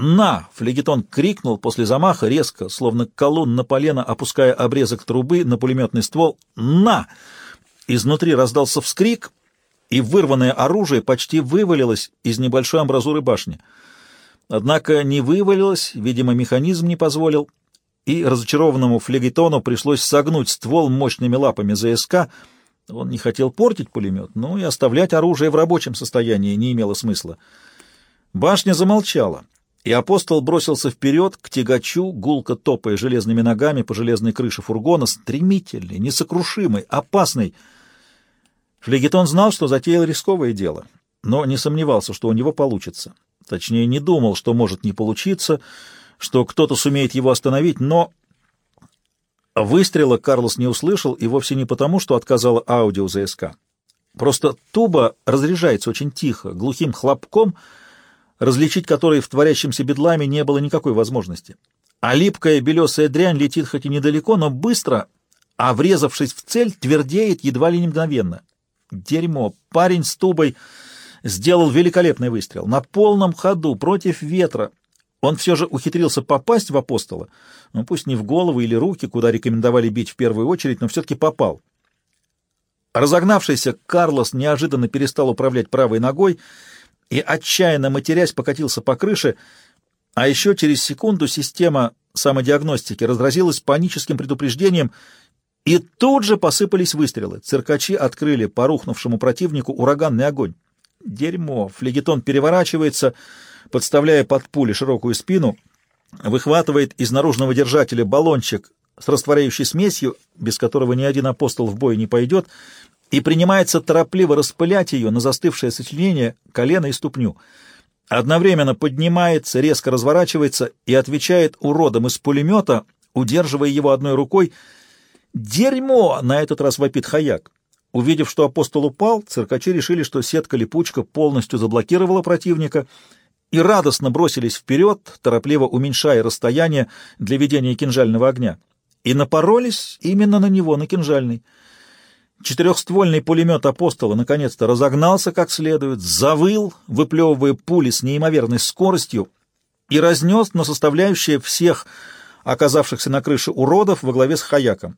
«На!» — флегетон крикнул после замаха резко, словно колонн на полено, опуская обрезок трубы на пулеметный ствол. «На!» Изнутри раздался вскрик, и вырванное оружие почти вывалилось из небольшой амбразуры башни. Однако не вывалилось, видимо, механизм не позволил, и разочарованному флегетону пришлось согнуть ствол мощными лапами ЗСК. Он не хотел портить пулемет, но и оставлять оружие в рабочем состоянии не имело смысла. Башня замолчала, и апостол бросился вперед к тягачу, гулко топая железными ногами по железной крыше фургона, стремительный, несокрушимый, опасный. Флегетон знал, что затеял рисковое дело, но не сомневался, что у него получится. Точнее, не думал, что может не получиться, что кто-то сумеет его остановить, но... Выстрела Карлос не услышал, и вовсе не потому, что отказала аудио ЗСК. Просто туба разряжается очень тихо, глухим хлопком, различить который в творящемся бедламе не было никакой возможности. А липкая белесая дрянь летит хоть и недалеко, но быстро, а врезавшись в цель, твердеет едва ли не мгновенно. Дерьмо! Парень с тубой сделал великолепный выстрел. На полном ходу, против ветра. Он все же ухитрился попасть в апостола, ну, пусть не в голову или руки, куда рекомендовали бить в первую очередь, но все-таки попал. Разогнавшийся Карлос неожиданно перестал управлять правой ногой и, отчаянно матерясь, покатился по крыше, а еще через секунду система самодиагностики разразилась паническим предупреждением, и тут же посыпались выстрелы. Циркачи открыли по рухнувшему противнику ураганный огонь. Дерьмо. Флегетон переворачивается, подставляя под пули широкую спину, выхватывает из наружного держателя баллончик с растворяющей смесью, без которого ни один апостол в бой не пойдет, и принимается торопливо распылять ее на застывшее сочленение колено и ступню. Одновременно поднимается, резко разворачивается и отвечает уродом из пулемета, удерживая его одной рукой. «Дерьмо!» — на этот раз вопит хаяк. Увидев, что апостол упал, циркачи решили, что сетка-липучка полностью заблокировала противника и радостно бросились вперед, торопливо уменьшая расстояние для ведения кинжального огня. И напоролись именно на него, на кинжальный. Четырехствольный пулемет апостола наконец-то разогнался как следует, завыл, выплевывая пули с неимоверной скоростью, и разнес на составляющие всех оказавшихся на крыше уродов во главе с Хаяком.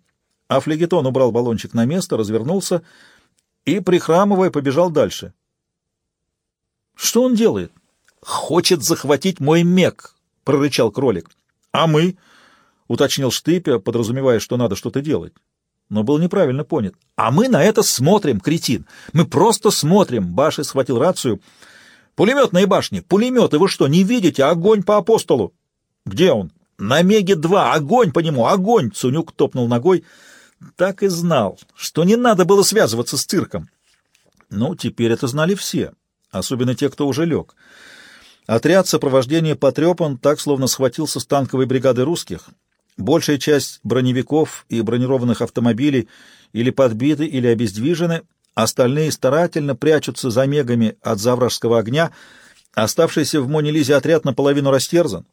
А флегетон убрал баллончик на место, развернулся и, прихрамывая, побежал дальше. «Что он делает?» «Хочет захватить мой мег», — прорычал кролик. «А мы?» — уточнил Штыпя, подразумевая, что надо что-то делать. Но был неправильно понят. «А мы на это смотрим, кретин! Мы просто смотрим!» Баши схватил рацию. «Пулеметные башни! Пулеметы! Вы что, не видите? Огонь по апостолу!» «Где он?» «На Меге-2! Огонь по нему! Огонь!» Цунюк топнул ногой. Так и знал, что не надо было связываться с цирком. Ну, теперь это знали все, особенно те, кто уже лег. Отряд сопровождения потрепан, так словно схватился с танковой бригады русских. Большая часть броневиков и бронированных автомобилей или подбиты, или обездвижены, остальные старательно прячутся за мегами от завражского огня. Оставшийся в Монелизе отряд наполовину растерзан.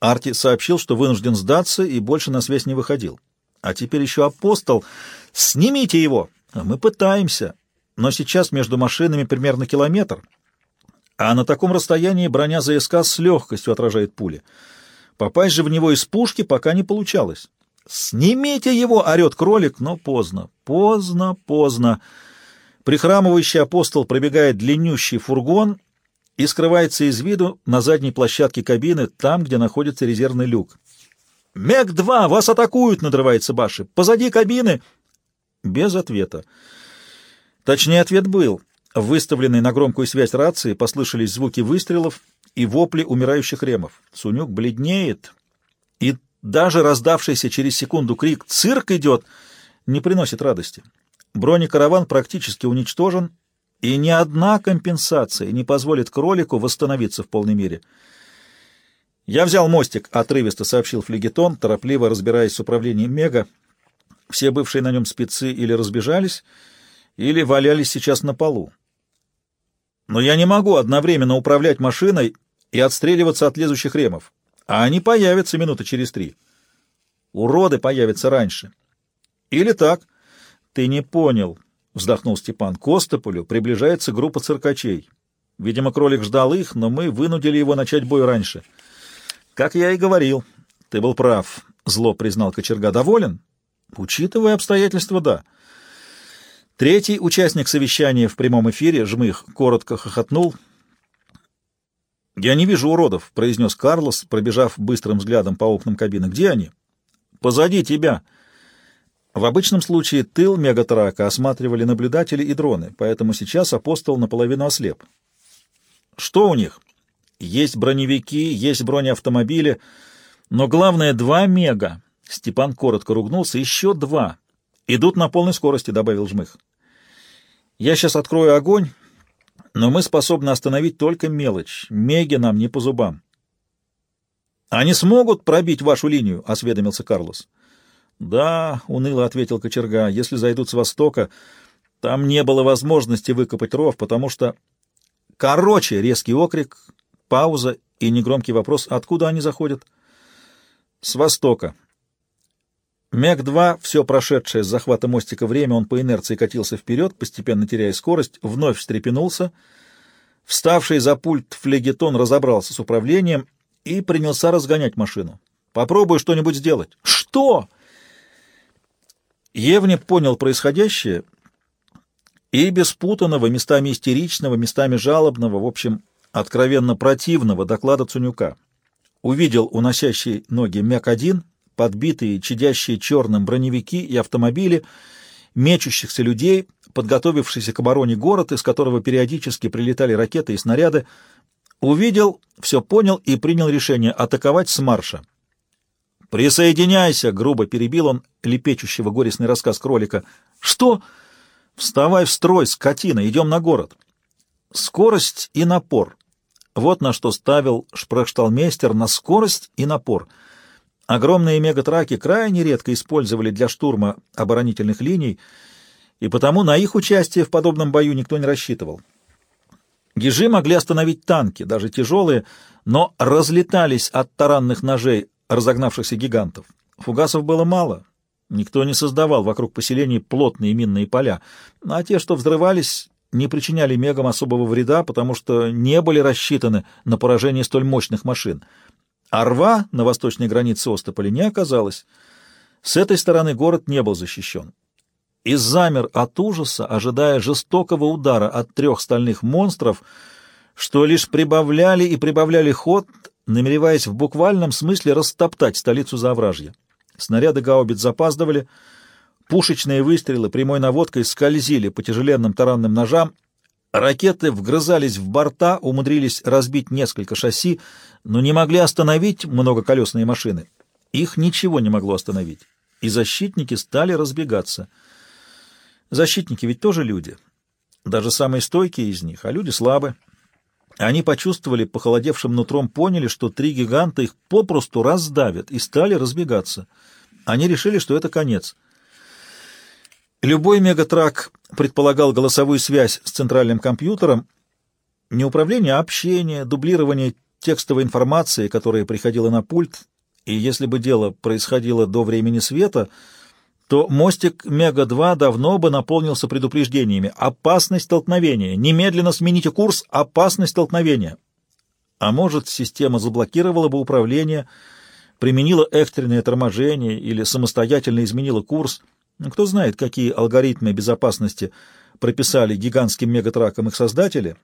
Арти сообщил, что вынужден сдаться и больше на связь не выходил. А теперь еще апостол. Снимите его! Мы пытаемся. Но сейчас между машинами примерно километр. А на таком расстоянии броня ЗСК с легкостью отражает пули. Попасть же в него из пушки пока не получалось. «Снимите его!» — орет кролик, но поздно, поздно, поздно. Прихрамывающий апостол пробегает длиннющий фургон и скрывается из виду на задней площадке кабины, там, где находится резервный люк. «Мег-2! Вас атакуют!» — надрывается Баши. «Позади кабины!» Без ответа. Точнее, ответ был. В выставленной на громкую связь рации послышались звуки выстрелов и вопли умирающих ремов. Сунюк бледнеет, и даже раздавшийся через секунду крик «Цирк идет!» не приносит радости. Бронекараван практически уничтожен, и ни одна компенсация не позволит кролику восстановиться в полной мере — «Я взял мостик», — отрывисто сообщил флегетон, торопливо разбираясь с управлением Мега. Все бывшие на нем спецы или разбежались, или валялись сейчас на полу. Но я не могу одновременно управлять машиной и отстреливаться от лезущих ремов, а они появятся минуты через три. Уроды появятся раньше. Или так. Ты не понял, — вздохнул Степан. К Остополю приближается группа циркачей. Видимо, кролик ждал их, но мы вынудили его начать бой раньше. — Как я и говорил, ты был прав, зло признал кочерга. Доволен? Учитывая обстоятельства, да. Третий участник совещания в прямом эфире, Жмых, коротко хохотнул. «Я не вижу уродов», — произнес Карлос, пробежав быстрым взглядом по окнам кабины. «Где они?» «Позади тебя». В обычном случае тыл мегатрака осматривали наблюдатели и дроны, поэтому сейчас апостол наполовину ослеп. «Что у них?» «Есть броневики, есть бронеавтомобили, но главное — два мега». Степан коротко ругнулся. «Еще два. Идут на полной скорости», — добавил Жмых. «Я сейчас открою огонь, но мы способны остановить только мелочь. Меги нам не по зубам». «Они смогут пробить вашу линию?» — осведомился Карлос. «Да», — уныло ответил кочерга, — «если зайдут с востока, там не было возможности выкопать ров, потому что...» «Короче!» — резкий окрик, пауза и негромкий вопрос. «Откуда они заходят?» «С востока», МЕГ-2, все прошедшее с захвата мостика время, он по инерции катился вперед, постепенно теряя скорость, вновь встрепенулся. Вставший за пульт флегетон разобрался с управлением и принялся разгонять машину. «Попробуй что-нибудь сделать». «Что?» Евни понял происходящее и без путанного, местами истеричного, местами жалобного, в общем, откровенно противного доклада Цунюка. Увидел уносящий ноги МЕК-1, подбитые, чадящие черным броневики и автомобили, мечущихся людей, подготовившийся к обороне город, из которого периодически прилетали ракеты и снаряды, увидел, все понял и принял решение атаковать с марша. «Присоединяйся!» — грубо перебил он лепечущего горестный рассказ кролика. «Что? Вставай в строй, скотина, идем на город!» Скорость и напор. Вот на что ставил шпрехшталмейстер на скорость и напор — Огромные мегатраки крайне редко использовали для штурма оборонительных линий, и потому на их участие в подобном бою никто не рассчитывал. Ежи могли остановить танки, даже тяжелые, но разлетались от таранных ножей разогнавшихся гигантов. Фугасов было мало, никто не создавал вокруг поселений плотные минные поля, а те, что взрывались, не причиняли мегам особого вреда, потому что не были рассчитаны на поражение столь мощных машин — а рва на восточной границе Остополя не оказалось. С этой стороны город не был защищен. И замер от ужаса, ожидая жестокого удара от трех стальных монстров, что лишь прибавляли и прибавляли ход, намереваясь в буквальном смысле растоптать столицу Завражья. Снаряды гаубиц запаздывали, пушечные выстрелы прямой наводкой скользили по тяжеленным таранным ножам, Ракеты вгрызались в борта, умудрились разбить несколько шасси, но не могли остановить многоколесные машины. Их ничего не могло остановить, и защитники стали разбегаться. Защитники ведь тоже люди, даже самые стойкие из них, а люди слабы. Они почувствовали, похолодевшим нутром поняли, что три гиганта их попросту раздавят, и стали разбегаться. Они решили, что это конец. Любой мегатрак предполагал голосовую связь с центральным компьютером, не управление, а общение, дублирование текстовой информации, которая приходила на пульт, и если бы дело происходило до времени света, то мостик Мега-2 давно бы наполнился предупреждениями. Опасность столкновения. Немедленно смените курс. Опасность столкновения. А может, система заблокировала бы управление, применила экстренное торможение или самостоятельно изменила курс – кто знает, какие алгоритмы безопасности прописали гигантским мегатракам их создатели?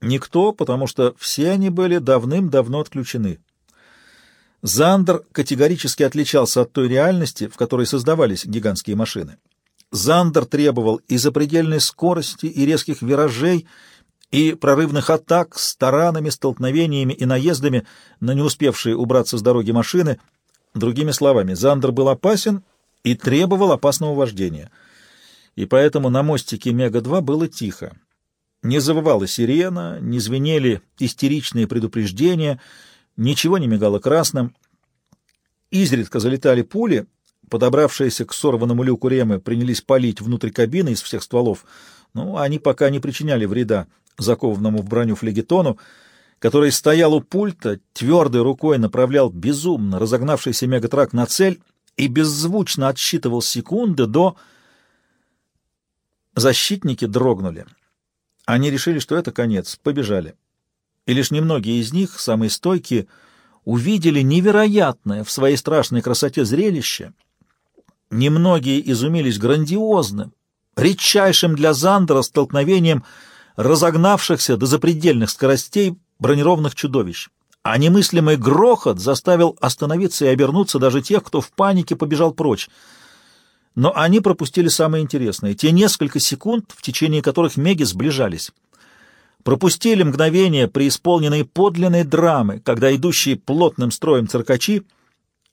Никто, потому что все они были давным-давно отключены. Зандер категорически отличался от той реальности, в которой создавались гигантские машины. Зандер требовал и запредельной скорости, и резких виражей, и прорывных атак с таранами, столкновениями и наездами на не успевшие убраться с дороги машины. Другими словами, Зандер был опасен и требовал опасного вождения. И поэтому на мостике Мега-2 было тихо. Не завывала сирена, не звенели истеричные предупреждения, ничего не мигало красным. Изредка залетали пули, подобравшиеся к сорванному люку ремы принялись палить внутрь кабины из всех стволов, но они пока не причиняли вреда закованному в броню флегетону, который стоял у пульта, твердой рукой направлял безумно разогнавшийся мегатрак на цель и беззвучно отсчитывал секунды до... Защитники дрогнули. Они решили, что это конец, побежали. И лишь немногие из них, самые стойкие, увидели невероятное в своей страшной красоте зрелище. Немногие изумились грандиозным, редчайшим для Зандера столкновением разогнавшихся до запредельных скоростей бронированных чудовищ. А немыслимый грохот заставил остановиться и обернуться даже тех, кто в панике побежал прочь. Но они пропустили самое интересное — те несколько секунд, в течение которых меги сближались. Пропустили мгновение, преисполненные подлинной драмы, когда идущие плотным строем циркачи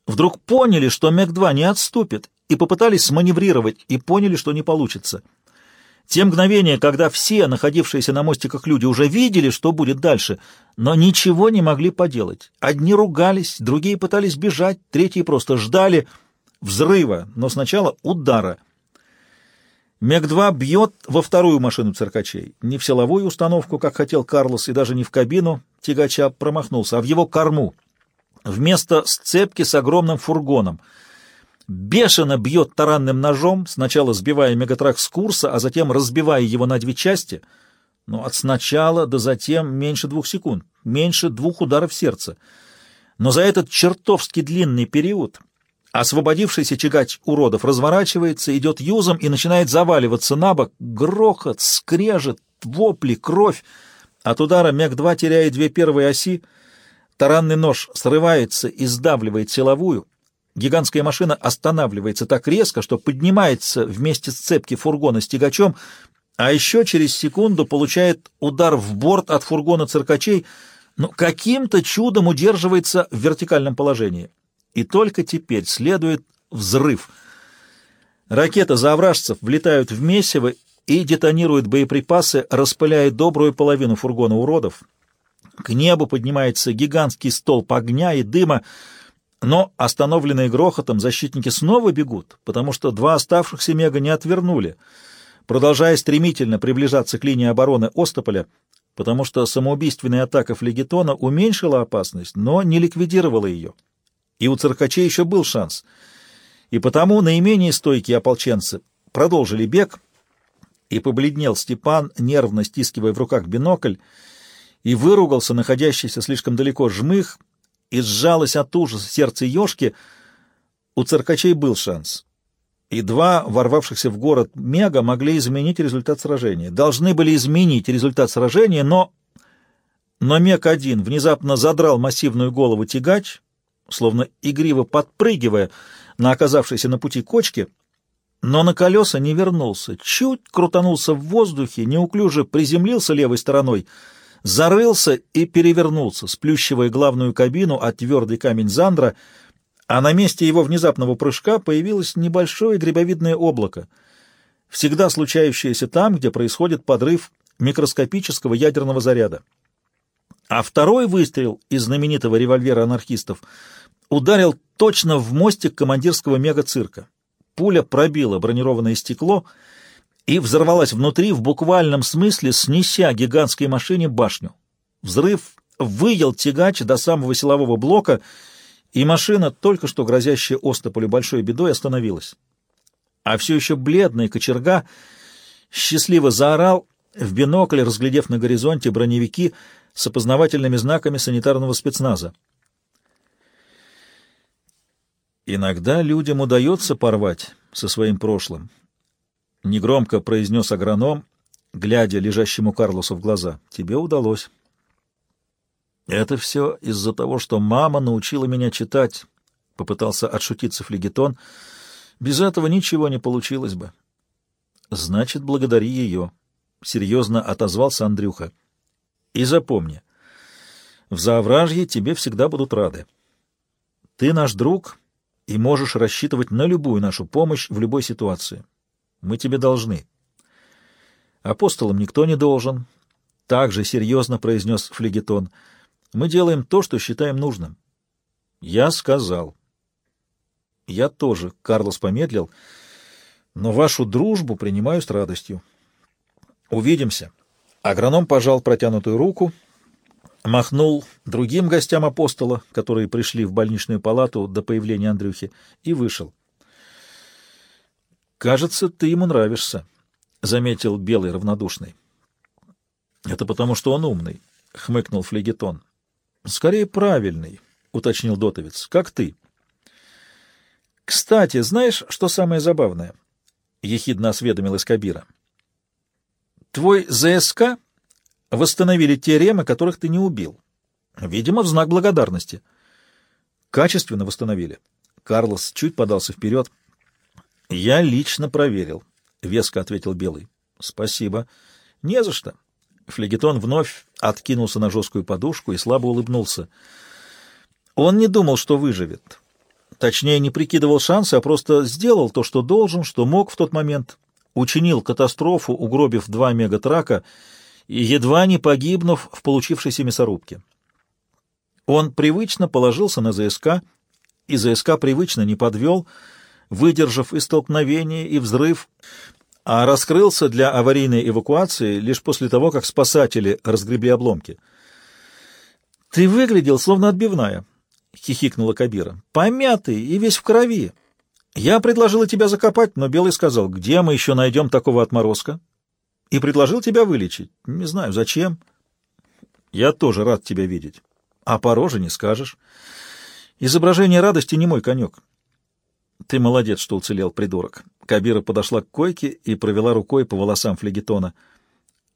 вдруг поняли, что Мег-2 не отступит, и попытались сманеврировать, и поняли, что не получится — те мгновения, когда все находившиеся на мостиках люди уже видели, что будет дальше, но ничего не могли поделать. Одни ругались, другие пытались бежать, третьи просто ждали взрыва, но сначала удара. Мег-2 бьет во вторую машину циркачей. Не в силовую установку, как хотел Карлос, и даже не в кабину тягача промахнулся, а в его корму. Вместо сцепки с огромным фургоном — бешено бьет таранным ножом, сначала сбивая мегатрак с курса, а затем разбивая его на две части, но от сначала до затем меньше двух секунд, меньше двух ударов сердца. Но за этот чертовски длинный период освободившийся тягач уродов разворачивается, идет юзом и начинает заваливаться на бок. Грохот, скрежет, вопли, кровь. От удара Мег-2 теряет две первые оси, таранный нож срывается и сдавливает силовую, Гигантская машина останавливается так резко, что поднимается вместе с цепки фургона с тягачом, а еще через секунду получает удар в борт от фургона циркачей, но каким-то чудом удерживается в вертикальном положении. И только теперь следует взрыв. Ракеты заовражцев влетают в месиво и детонируют боеприпасы, распыляя добрую половину фургона уродов. К небу поднимается гигантский столб огня и дыма, но, остановленные грохотом, защитники снова бегут, потому что два оставшихся мега не отвернули, продолжая стремительно приближаться к линии обороны Остополя, потому что самоубийственная атака флегетона уменьшила опасность, но не ликвидировала ее. И у циркачей еще был шанс. И потому наименее стойкие ополченцы продолжили бег, и побледнел Степан, нервно стискивая в руках бинокль, и выругался находящийся слишком далеко жмых, и сжалось от ужаса сердце Ёшки, у циркачей был шанс. И два ворвавшихся в город мега могли изменить результат сражения. Должны были изменить результат сражения, но... Но Мег-1 внезапно задрал массивную голову тягач, словно игриво подпрыгивая на оказавшейся на пути кочке, но на колеса не вернулся, чуть крутанулся в воздухе, неуклюже приземлился левой стороной — зарылся и перевернулся, сплющивая главную кабину от твердый камень Зандра, а на месте его внезапного прыжка появилось небольшое грибовидное облако, всегда случающееся там, где происходит подрыв микроскопического ядерного заряда. А второй выстрел из знаменитого револьвера анархистов ударил точно в мостик командирского мегацирка. Пуля пробила бронированное стекло — и взорвалась внутри в буквальном смысле, снеся гигантской машине башню. Взрыв выел тягач до самого силового блока, и машина, только что грозящая Остополю большой бедой, остановилась. А все еще бледный кочерга счастливо заорал, в бинокль разглядев на горизонте броневики с опознавательными знаками санитарного спецназа. Иногда людям удается порвать со своим прошлым, — негромко произнес агроном, глядя лежащему Карлосу в глаза. — Тебе удалось. — Это все из-за того, что мама научила меня читать, — попытался отшутиться флегетон. — Без этого ничего не получилось бы. — Значит, благодари ее, — серьезно отозвался Андрюха. — И запомни, в Заовражье тебе всегда будут рады. Ты наш друг и можешь рассчитывать на любую нашу помощь в любой ситуации. — мы тебе должны. Апостолам никто не должен. Так же серьезно произнес флегетон. Мы делаем то, что считаем нужным. Я сказал. Я тоже, Карлос помедлил, но вашу дружбу принимаю с радостью. Увидимся. Агроном пожал протянутую руку, махнул другим гостям апостола, которые пришли в больничную палату до появления Андрюхи, и вышел. «Кажется, ты ему нравишься», — заметил Белый равнодушный. «Это потому, что он умный», — хмыкнул флегетон. «Скорее правильный. уточнил Дотовец. «Как ты?» «Кстати, знаешь, что самое забавное?» — ехидно осведомилась Кабира. «Твой ЗСК восстановили те ремы, которых ты не убил. Видимо, в знак благодарности». «Качественно восстановили». Карлос чуть подался вперед. «Я лично проверил», — веско ответил Белый. «Спасибо». «Не за что». Флегетон вновь откинулся на жесткую подушку и слабо улыбнулся. Он не думал, что выживет. Точнее, не прикидывал шансы, а просто сделал то, что должен, что мог в тот момент. Учинил катастрофу, угробив два мегатрака и едва не погибнув в получившейся мясорубке. Он привычно положился на ЗСК, и ЗСК привычно не подвел, выдержав и столкновение, и взрыв, а раскрылся для аварийной эвакуации лишь после того, как спасатели разгребли обломки. «Ты выглядел, словно отбивная», — хихикнула Кабира. «Помятый и весь в крови. Я предложила тебя закопать, но Белый сказал, где мы еще найдем такого отморозка? И предложил тебя вылечить. Не знаю, зачем. Я тоже рад тебя видеть. А по роже не скажешь. Изображение радости не мой конек. Ты молодец, что уцелел, придурок. Кабира подошла к койке и провела рукой по волосам флегетона.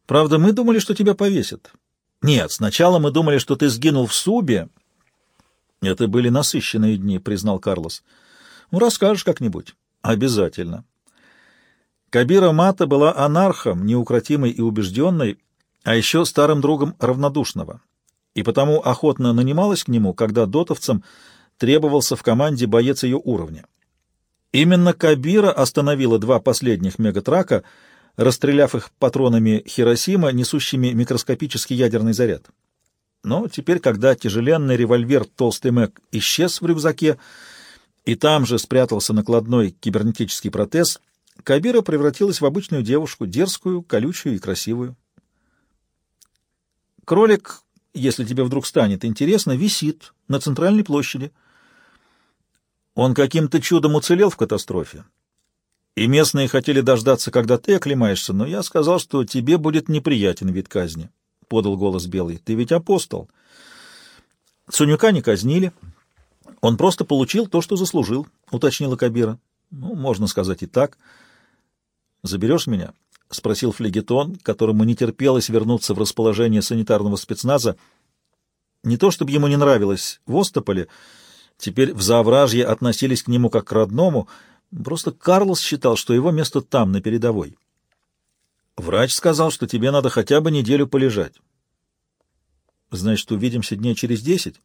Правда, мы думали, что тебя повесят. Нет, сначала мы думали, что ты сгинул в Субе. Это были насыщенные дни, признал Карлос. Ну, расскажешь как-нибудь. Обязательно. Кабира Мата была анархом, неукротимой и убежденной, а еще старым другом равнодушного, и потому охотно нанималась к нему, когда дотовцам требовался в команде боец ее уровня. Именно Кабира остановила два последних мегатрака, расстреляв их патронами Хиросима, несущими микроскопический ядерный заряд. Но теперь, когда тяжеленный револьвер «Толстый Мэг» исчез в рюкзаке, и там же спрятался накладной кибернетический протез, Кабира превратилась в обычную девушку, дерзкую, колючую и красивую. Кролик, если тебе вдруг станет интересно, висит на центральной площади — он каким-то чудом уцелел в катастрофе. И местные хотели дождаться, когда ты оклемаешься, но я сказал, что тебе будет неприятен вид казни, — подал голос Белый. Ты ведь апостол. Цунюка не казнили. Он просто получил то, что заслужил, — уточнила Кабира. Ну, можно сказать и так. Заберешь меня? — спросил флегетон, которому не терпелось вернуться в расположение санитарного спецназа. Не то чтобы ему не нравилось в Остополе, — теперь в Заовражье относились к нему как к родному, просто Карлос считал, что его место там, на передовой. Врач сказал, что тебе надо хотя бы неделю полежать. Значит, увидимся дней через десять?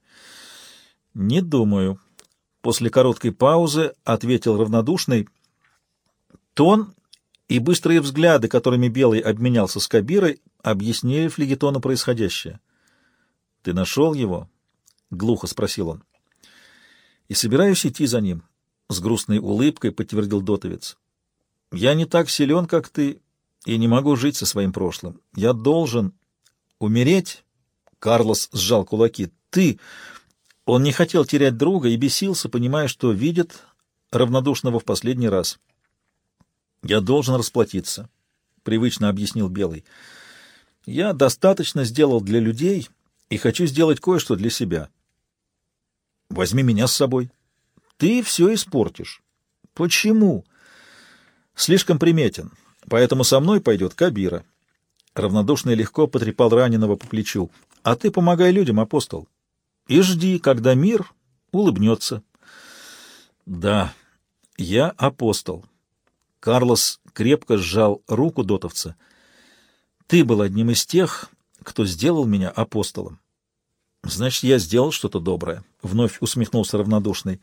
Не думаю. После короткой паузы ответил равнодушный. Тон и быстрые взгляды, которыми Белый обменялся с Кабирой, объяснили флегетону происходящее. — Ты нашел его? — глухо спросил он и собираюсь идти за ним, — с грустной улыбкой подтвердил Дотовец. — Я не так силен, как ты, и не могу жить со своим прошлым. Я должен умереть. Карлос сжал кулаки. Ты... Он не хотел терять друга и бесился, понимая, что видит равнодушного в последний раз. «Я должен расплатиться», — привычно объяснил Белый. «Я достаточно сделал для людей и хочу сделать кое-что для себя». Возьми меня с собой. Ты все испортишь. Почему? Слишком приметен, поэтому со мной пойдет Кабира. Равнодушно и легко потрепал раненого по плечу. А ты помогай людям, апостол. И жди, когда мир улыбнется. Да, я апостол. Карлос крепко сжал руку дотовца. Ты был одним из тех, кто сделал меня апостолом. Значит, я сделал что-то доброе. Вновь усмехнулся равнодушный.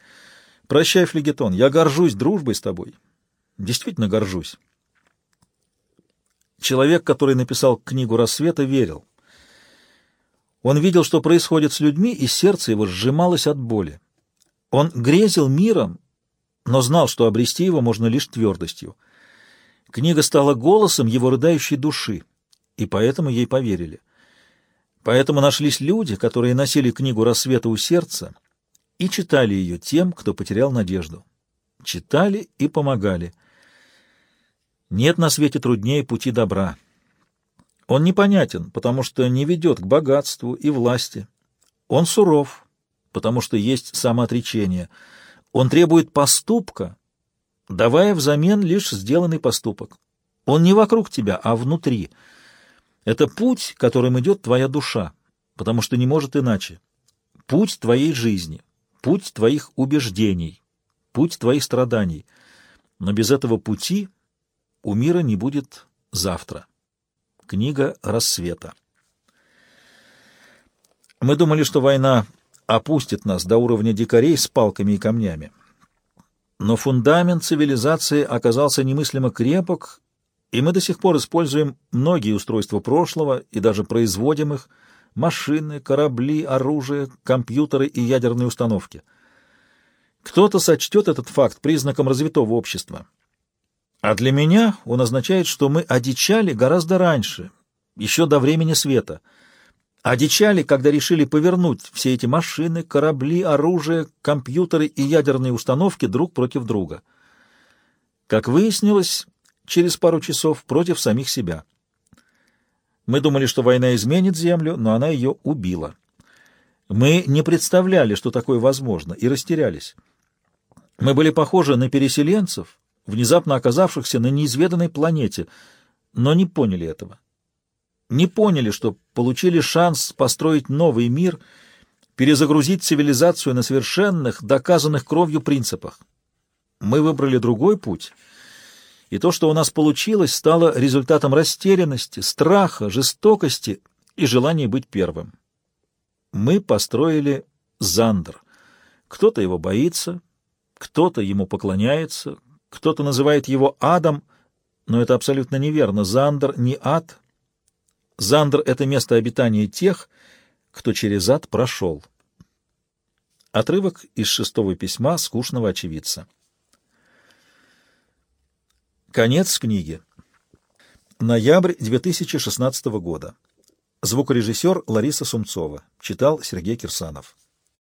Прощай, флегетон, я горжусь дружбой с тобой. Действительно горжусь. Человек, который написал книгу «Рассвета», верил. Он видел, что происходит с людьми, и сердце его сжималось от боли. Он грезил миром, но знал, что обрести его можно лишь твердостью. Книга стала голосом его рыдающей души, и поэтому ей поверили. Поэтому нашлись люди, которые носили книгу «Рассвета у сердца» и читали ее тем, кто потерял надежду. Читали и помогали. Нет на свете труднее пути добра. Он непонятен, потому что не ведет к богатству и власти. Он суров, потому что есть самоотречение. Он требует поступка, давая взамен лишь сделанный поступок. Он не вокруг тебя, а внутри. Это путь, которым идет твоя душа, потому что не может иначе. Путь твоей жизни, путь твоих убеждений, путь твоих страданий. Но без этого пути у мира не будет завтра. Книга «Рассвета». Мы думали, что война опустит нас до уровня дикарей с палками и камнями. Но фундамент цивилизации оказался немыслимо крепок, и мы до сих пор используем многие устройства прошлого и даже производим их, машины, корабли, оружие, компьютеры и ядерные установки. Кто-то сочтет этот факт признаком развитого общества. А для меня он означает, что мы одичали гораздо раньше, еще до времени света. Одичали, когда решили повернуть все эти машины, корабли, оружие, компьютеры и ядерные установки друг против друга. Как выяснилось, через пару часов против самих себя. Мы думали, что война изменит Землю, но она ее убила. Мы не представляли, что такое возможно, и растерялись. Мы были похожи на переселенцев, внезапно оказавшихся на неизведанной планете, но не поняли этого. Не поняли, что получили шанс построить новый мир, перезагрузить цивилизацию на совершенных, доказанных кровью принципах. Мы выбрали другой путь, и то, что у нас получилось, стало результатом растерянности, страха, жестокости и желания быть первым. Мы построили Зандер. Кто-то его боится, кто-то ему поклоняется, кто-то называет его адом, но это абсолютно неверно. Зандер не ад. Зандер — это место обитания тех, кто через ад прошел. Отрывок из шестого письма скучного очевидца. Конец книги. Ноябрь 2016 года. Звукорежиссер Лариса Сумцова. Читал Сергей Кирсанов.